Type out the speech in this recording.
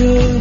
You.